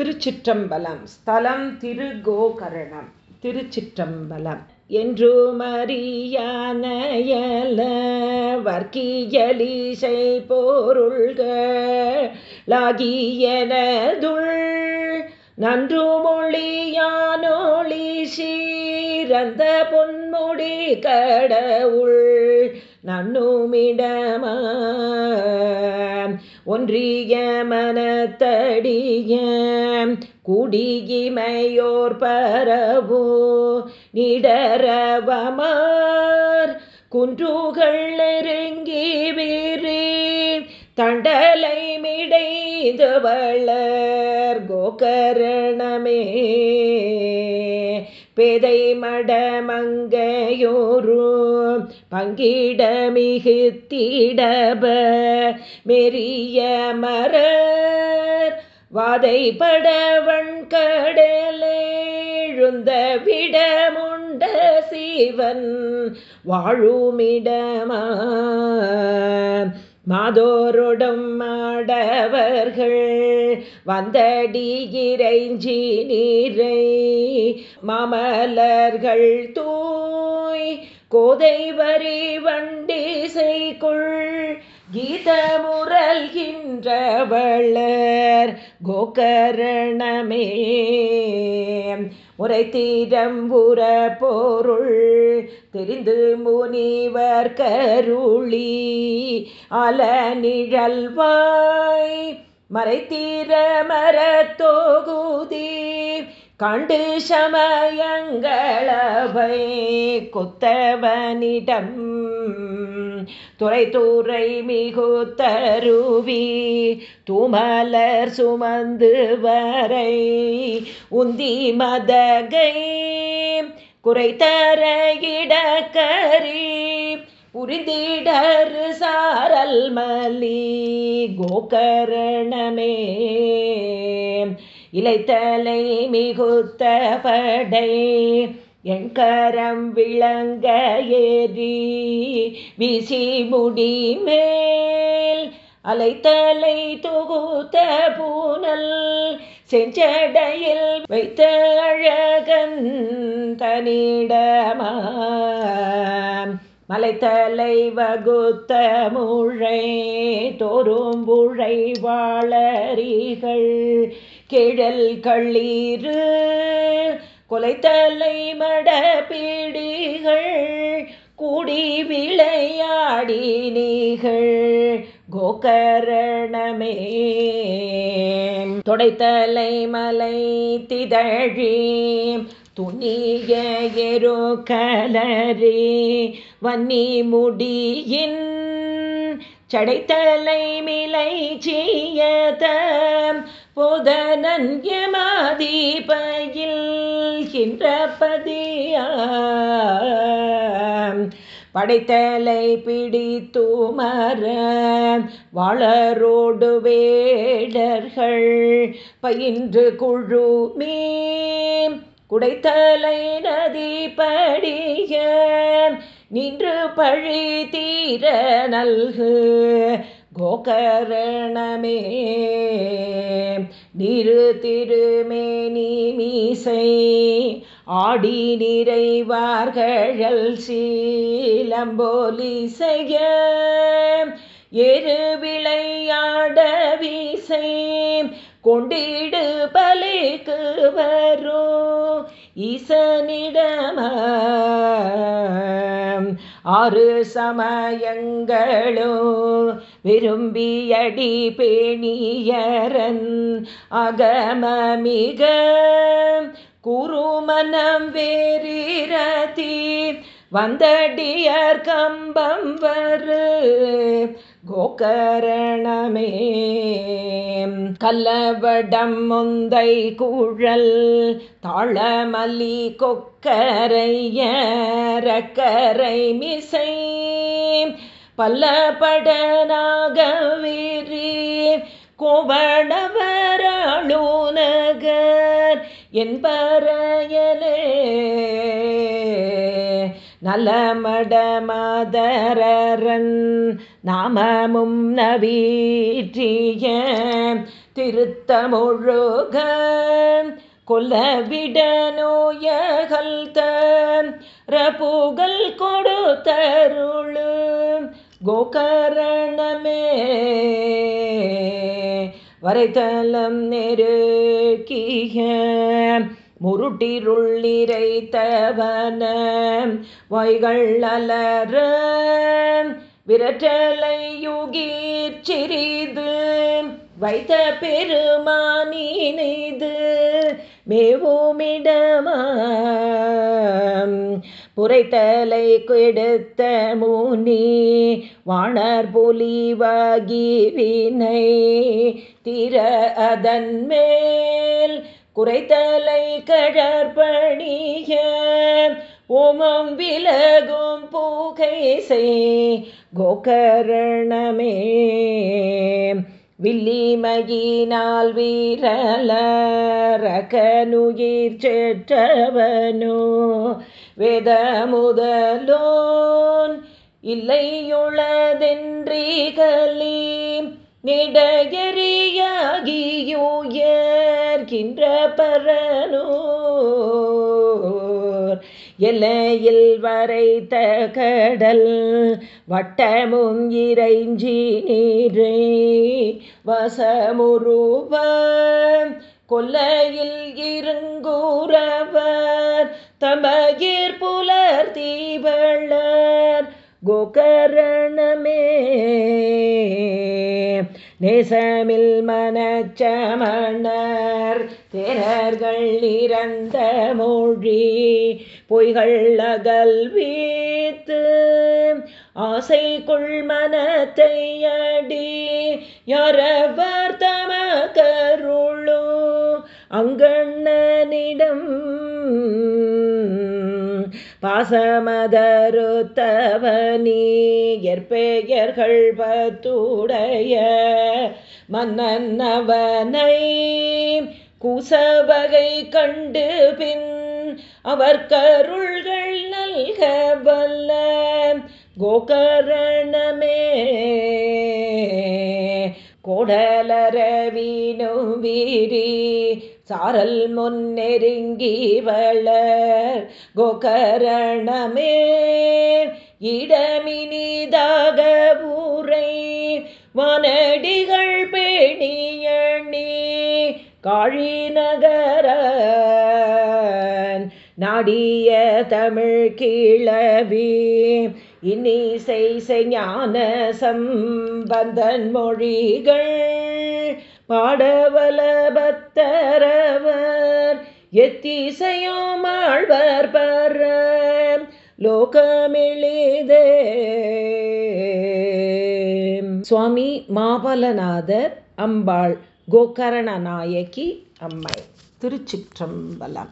திருச்சிற்றம்பலம். ஸ்தலம் திருகோகரணம். திருச்சிற்றம்பலம். என்று மரியானையல வர்க்கியலிசை பொருள்களாகியனதுள் நன்று மொழியானொளி சீரந்த பொன்முடி கடவுள் நன்னுமிடமா ஒன்றிய மனத்தடிய குடியிமையோர் பரவோ நிடரவமார் குன்றுகள் நெருங்கி வீரே தண்டலை மிடைந்து வளர் கோகரணமே. பேதை மடமங்கையோரு பங்கிட மிகுத்திடப மெரிய மரர் வாதைப்படவன் கடலேழுந்த விடமுண்ட சிவன் வாழுமிடமா. மாதோருடும் மாடவர்கள் வந்தடியிறைஞ்சி நீரை மாமலர்கள் தூய் கோதை வரி வண்டி செய்குள் கீதமுரல்கின்றவளர் கோகரணமே. உரை தீரம்புற போருள் தெரிந்து முனிவர் கருளி அல நிழல்வாய் மறைத்தீர மரத்தோகுதி கண்டு சமயங்களவை கொத்தவனிடம் துறை துறை மிகுத்தருவி துமலர் சுமந்து வரை உந்தி மதகை குறைத்தர இடக்கரி உரிந்திடர் சாரல் மலி கோகரணமே. இலைத்தலை மிகுத்த படை எங்கரம் விளங்க ஏறி வீசி முடி மேல். அலைத்தலை தொகுத்த பூனல் செஞ்சடையில் வைத்த அழகன் தனிடமா. மலைத்தலை வகுத்த முழை தோறும் புழை வாழறிகள் கிழல் கள்ளீரு கொலைத்தலை மட பீடிகள் கூடி விளையாடி நீகள் கோகரணமே. தொடைத்தலை மலை திதழி துணிய எரோ கலரே வன்னி முடியின் சடைத்தலை மிலை செய்யத புதனன் யமாதீபையில் கின்றபதியாம் படைத்தலை பிடித்துமர வளரோடு வேடர்கள் பயின்று குழுமே குடைத்தலை நதி படிய நின்று பழி தீர நல்கு. கோகரணமே. நிறு திருமேனி மீசை ஆடி நிறைவார்கழல் சீலம்போலிசைய. செய்ய எரு விளையாட வீசை கொண்டிடு பலிக்கு வரும் ஈசனிடம ஆறு சமயங்களோ விரும்பியடி பேணியரன் அகமமிக குருமனம் வேறிரதி வந்தடியர் கம்பம் வரு கோகரணமே. கலவடம் முந்தை கூழல் தாளமல்லி கொக்கரையரக்கரை மிசை பல்லபடனாக வீரி கோபடவராளுநகர் என்பரையலே. நலமடமதரன் நாமமும் நவீற்றிய திருத்தமுழுக கொல்லவிட நோயகல் தரப்புகள் கொடுத்தருளு கோகரணமே. வரைத்தலம் நெருக்கிய முருட்டிருள் நிறைத்தவன வைகள் அலற விரட்டலை யுகீர் சிறிது வைத்த பெருமானினைது மேவுமிடமா புரைத்தலை கெடுத்த முனி வாணர் பொலிவாகி வினை திர அதன் மேல். குறைத்தலை கழற்பணிய ஓமம் விலகும் பூகை செய் கோகரணமே. வில்லிமையினால் வீரலரகனுயிர் செற்றவனோ வேத முதலோன் இல்லையுளதென்றீகலி நிடையறியாகியுயர்கின்ற பரனோர். எல்லையில் வரைத்த கடல் வட்டமும் இறைஞ்சி நீரே வசமுருவ கொல்லையில் இருங்கூறவர் தமகிர் புலர் தீவளர் கோகரணமே. நேசமில் மனச்சமணர் தேரர்கள் இறந்த மொழி பொய்கள் அகல் வீத்து ஆசை கொள்மனத்தை அடி யாரவர் தம கருளோ அங்கண்ணனிடம் பாசமதருத்தவனி எற்பெயர்கள் பத்துடைய மன்னவனை கூசவகை கண்டு பின் அவர் கருள்கள் நல்க வல்ல கோகரணமே. கோடலரவீனும் வீரி சாரல் முன்னெருங்கி வளர். கோகரணமே. இடமினிதாக ஊரை வனடிகள் பேணியணி காழி நகர நாடிய தமிழ் கிளவி இனிசை ஞான சம்பந்தன் மொழிகள் பாடவலபத்தரவர் எத்திசையோ மாழ்வர் பர லோகமெளிதே. சுவாமி மாபலநாதர் அம்பாள் கோகரண நாயகி அம்மை. திருச்சிற்றம்பலம்.